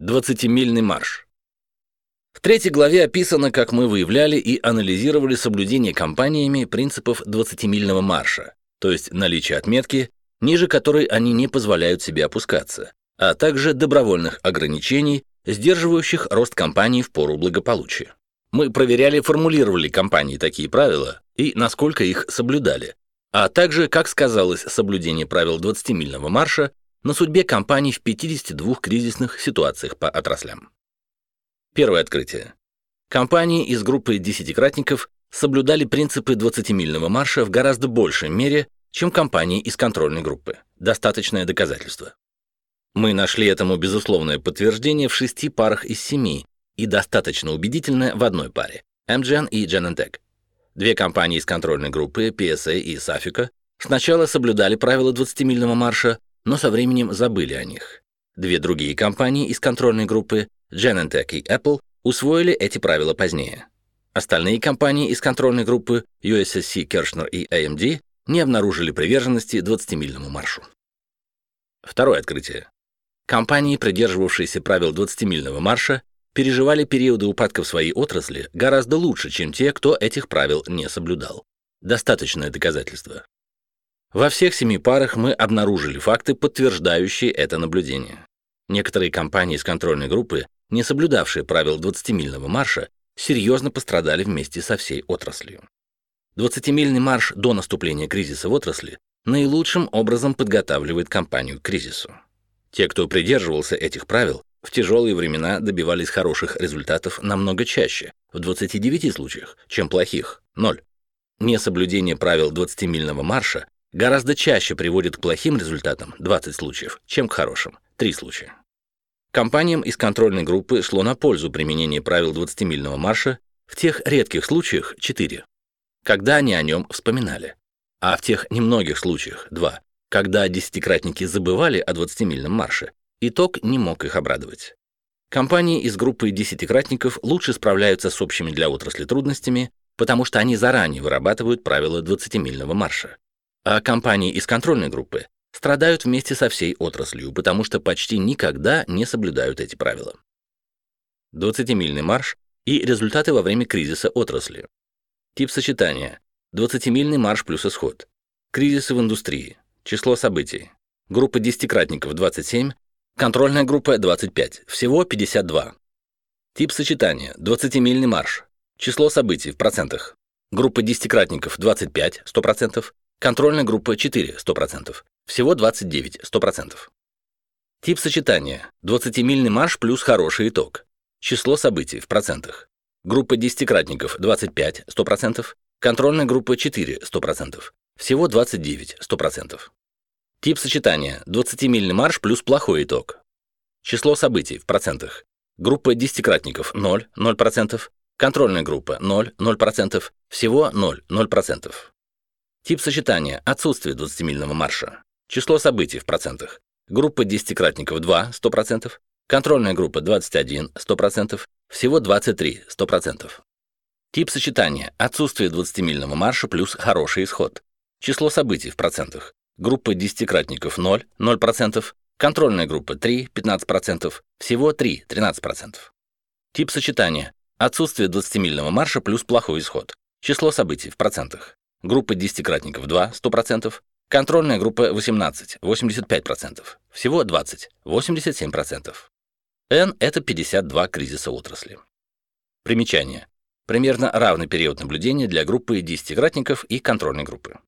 20-мильный марш. В третьей главе описано, как мы выявляли и анализировали соблюдение компаниями принципов 20-мильного марша, то есть наличие отметки, ниже которой они не позволяют себе опускаться, а также добровольных ограничений, сдерживающих рост компании в пору благополучия. Мы проверяли, формулировали компании такие правила и насколько их соблюдали, а также, как сказалось соблюдение правил 20-мильного марша на судьбе компаний в 52 кризисных ситуациях по отраслям. Первое открытие. Компании из группы десятикратников соблюдали принципы 20-мильного марша в гораздо большей мере, чем компании из контрольной группы. Достаточное доказательство. Мы нашли этому безусловное подтверждение в шести парах из семи и достаточно убедительное в одной паре – MGN и Genentech. Две компании из контрольной группы, PSA и Safika, сначала соблюдали правила 20-мильного марша, но со временем забыли о них. Две другие компании из контрольной группы, Genentech и Apple, усвоили эти правила позднее. Остальные компании из контрольной группы, USSC, Kirshner и AMD, не обнаружили приверженности 20-мильному маршу. Второе открытие. Компании, придерживавшиеся правил 20-мильного марша, переживали периоды упадка в своей отрасли гораздо лучше, чем те, кто этих правил не соблюдал. Достаточное доказательство. Во всех семи парах мы обнаружили факты, подтверждающие это наблюдение. Некоторые компании из контрольной группы, не соблюдавшие правил 20-мильного марша, серьезно пострадали вместе со всей отраслью. 20-мильный марш до наступления кризиса в отрасли наилучшим образом подготавливает компанию к кризису. Те, кто придерживался этих правил, в тяжелые времена добивались хороших результатов намного чаще, в 29 случаях, чем плохих – 0. Несоблюдение правил 20-мильного марша гораздо чаще приводит к плохим результатам 20 случаев, чем к хорошим 3 случая. Компаниям из контрольной группы шло на пользу применение правил 20-мильного марша в тех редких случаях 4, когда они о нем вспоминали, а в тех немногих случаях 2, когда десятикратники забывали о 20-мильном марше, итог не мог их обрадовать. Компании из группы десятикратников лучше справляются с общими для отрасли трудностями, потому что они заранее вырабатывают правила 20-мильного марша а компании из контрольной группы страдают вместе со всей отраслью, потому что почти никогда не соблюдают эти правила. 20-мильный марш и результаты во время кризиса отрасли. Тип сочетания. 20-мильный марш плюс исход. Кризисы в индустрии. Число событий. Группа десятикратников 27, контрольная группа 25, всего 52. Тип сочетания. 20-мильный марш. Число событий в процентах. Группа десятикратников 25, 100%, Контрольная группа 4, 100%. Всего 29, 100%. Тип сочетания. 20-мильный марш плюс хороший итог. Число событий в процентах. Группа десятикратников 25, 100%. Контрольная группа 4, 100%. Всего 29, 100%. Тип сочетания. 20-мильный марш плюс плохой итог. Число событий в процентах. Группа десятикратников 0, 0%. Контрольная группа 0, 0%. Всего 0, 0%. Тип сочетания – отсутствие 20-мильного марша. Число событий в процентах. Группа десятикратников 2 – 100%. Контрольная группа 21 – 100%. Всего 23 – 100%. Тип сочетания – отсутствие 20-мильного марша плюс хороший исход. Число событий в процентах. Группа десятикратников 0 – 0%. Контрольная группа 3 – 15%. Всего 3 – 13%. Тип сочетания – отсутствие 20-мильного марша плюс плохой исход. Число событий в процентах группа десятикратников 2, 100%, контрольная группа 18, 85%, всего 20, 87%. N – это 52 кризиса отрасли. Примечание. Примерно равный период наблюдения для группы десятикратников и контрольной группы.